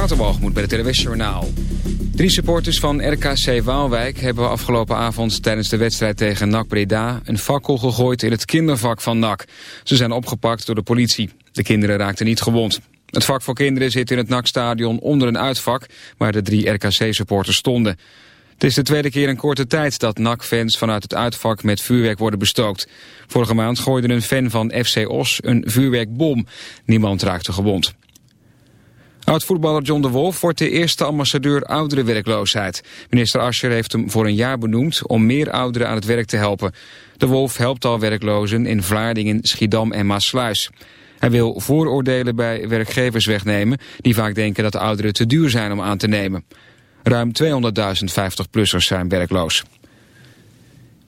Waterbalgemoed bij het NWS Journaal. Drie supporters van RKC Waalwijk hebben afgelopen avond tijdens de wedstrijd tegen NAC Breda een fakkel gegooid in het kindervak van NAC. Ze zijn opgepakt door de politie. De kinderen raakten niet gewond. Het vak voor kinderen zit in het NAC-stadion onder een uitvak waar de drie RKC-supporters stonden. Het is de tweede keer in korte tijd dat NAC-fans vanuit het uitvak met vuurwerk worden bestookt. Vorige maand gooide een fan van FC Os een vuurwerkbom. Niemand raakte gewond. Oud-voetballer John de Wolf wordt de eerste ambassadeur ouderenwerkloosheid. Minister Ascher heeft hem voor een jaar benoemd om meer ouderen aan het werk te helpen. De Wolf helpt al werklozen in Vlaardingen, Schiedam en Maasluis. Hij wil vooroordelen bij werkgevers wegnemen die vaak denken dat ouderen te duur zijn om aan te nemen. Ruim 200.000 50-plussers zijn werkloos.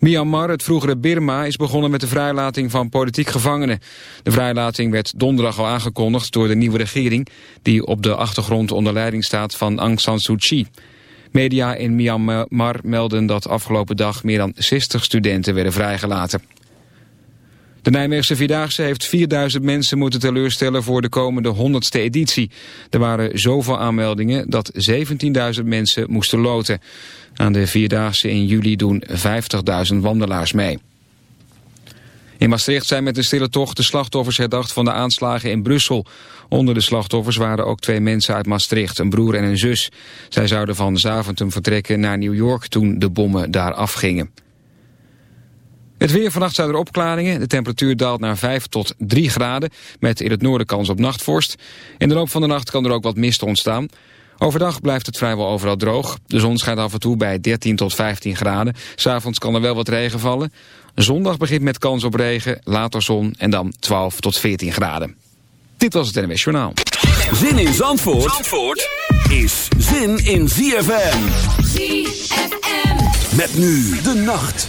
Myanmar, het vroegere Birma, is begonnen met de vrijlating van politiek gevangenen. De vrijlating werd donderdag al aangekondigd door de nieuwe regering... die op de achtergrond onder leiding staat van Aung San Suu Kyi. Media in Myanmar melden dat afgelopen dag meer dan 60 studenten werden vrijgelaten. De Nijmeegse Vierdaagse heeft 4000 mensen moeten teleurstellen voor de komende 100ste editie. Er waren zoveel aanmeldingen dat 17.000 mensen moesten loten. Aan de Vierdaagse in juli doen 50.000 wandelaars mee. In Maastricht zijn met een stille tocht de slachtoffers herdacht van de aanslagen in Brussel. Onder de slachtoffers waren ook twee mensen uit Maastricht, een broer en een zus. Zij zouden van Zaventem vertrekken naar New York toen de bommen daar afgingen. Het weer vannacht zijn er opklaringen. De temperatuur daalt naar 5 tot 3 graden. Met in het noorden kans op nachtvorst. In de loop van de nacht kan er ook wat mist ontstaan. Overdag blijft het vrijwel overal droog. De zon schijnt af en toe bij 13 tot 15 graden. S'avonds kan er wel wat regen vallen. Zondag begint met kans op regen, later zon en dan 12 tot 14 graden. Dit was het NWS Journaal. Zin in Zandvoort, Zandvoort is zin in ZFM. ZFM. Met nu de nacht.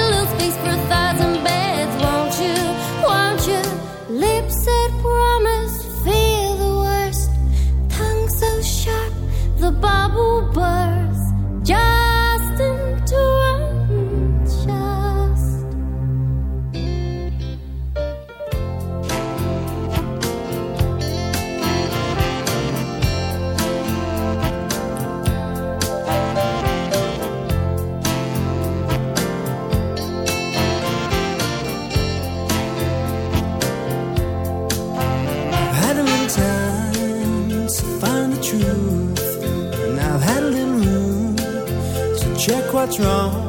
what's wrong.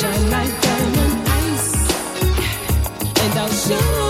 shine like diamond ice, and I'll show.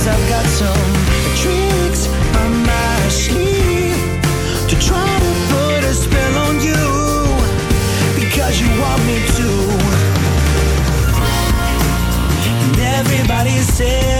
Cause I've got some tricks on my sleeve To try to put a spell on you Because you want me to. And everybody says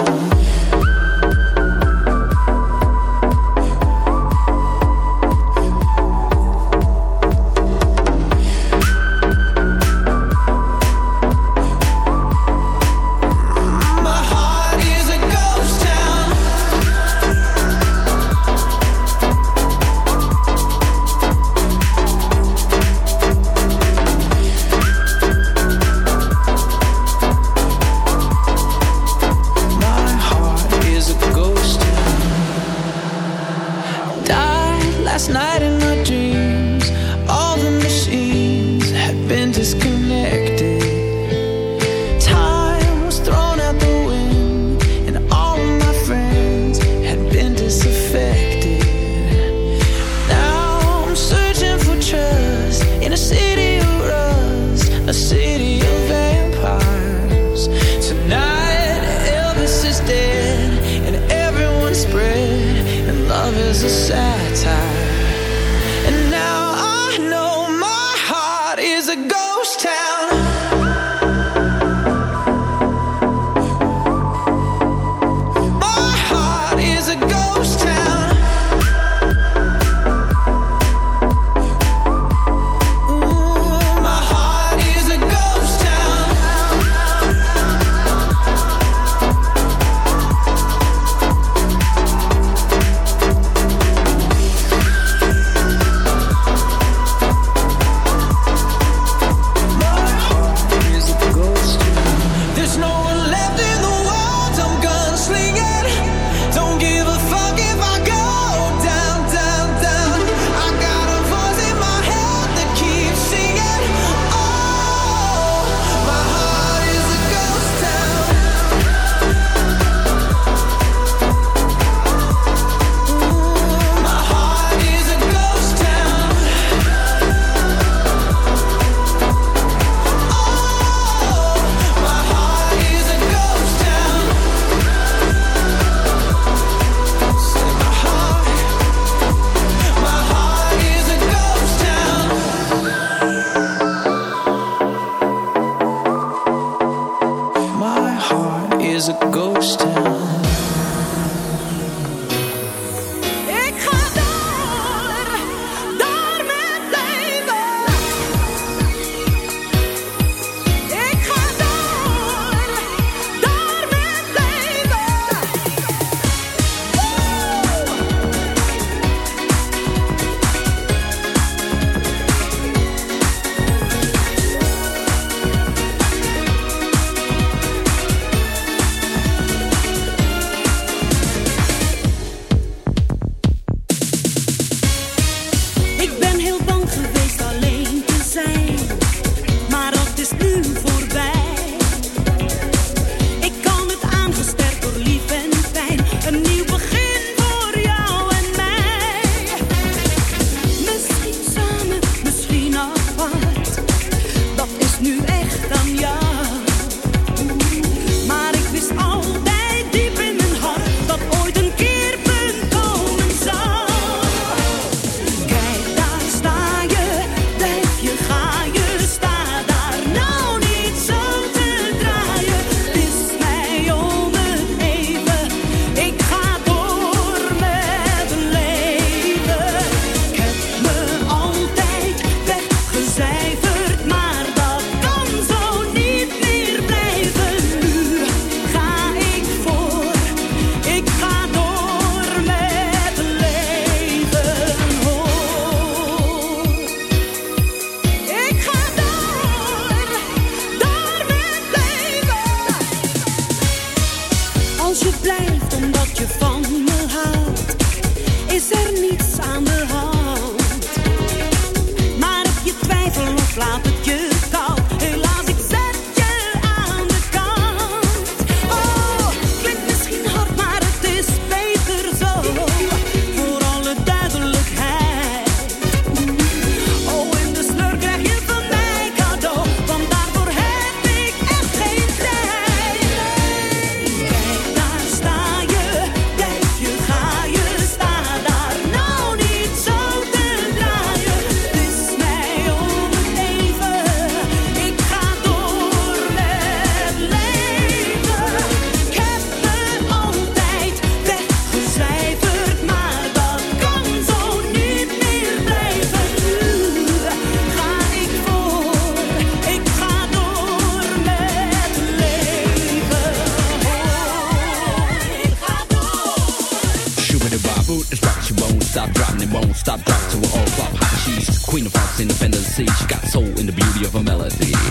Of a melody.